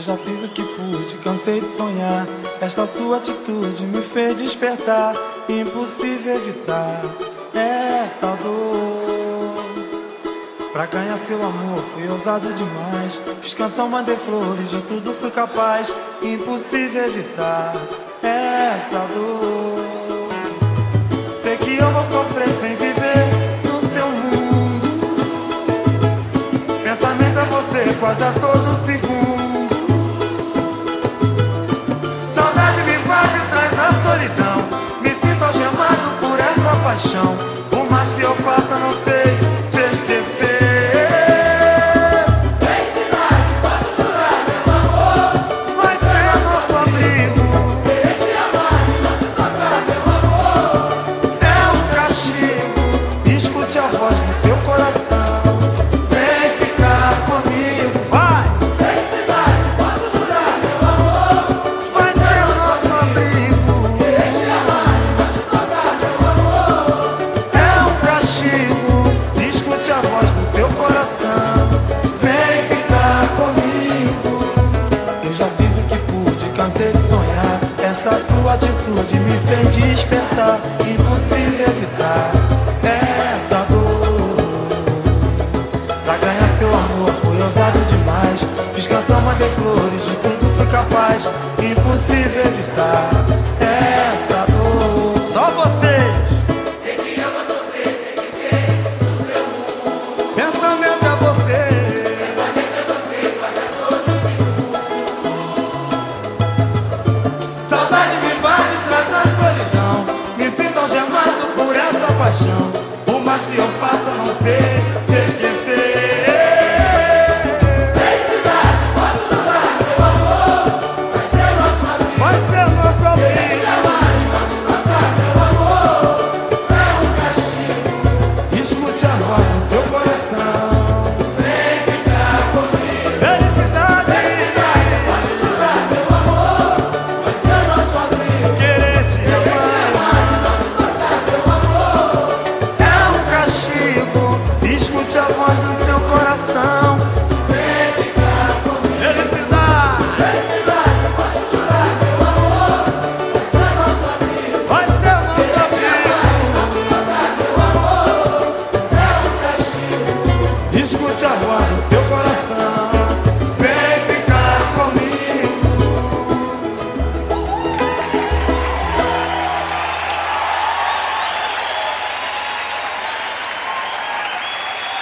já fiz o que pude, cansei de sonhar. Esta sua atitude me fez despertar. Impossível evitar essa dor. Pra ganhar seu amor fui ousado demais. Fiz canção, mandei flores, de tudo fui capaz. Impossível evitar essa dor. Sei que eu vou sofrer sem viver no seu mundo. Pensamento é você quase a todo eu faça, não sei sonhar. Esta sua atitude me fez despertar. Impossível evitar essa dor. Pra ganhar seu amor fui ousado demais. Fiz canção, mandei flores, de tudo fui capaz. Impossível evitar Que eu faça, não sei.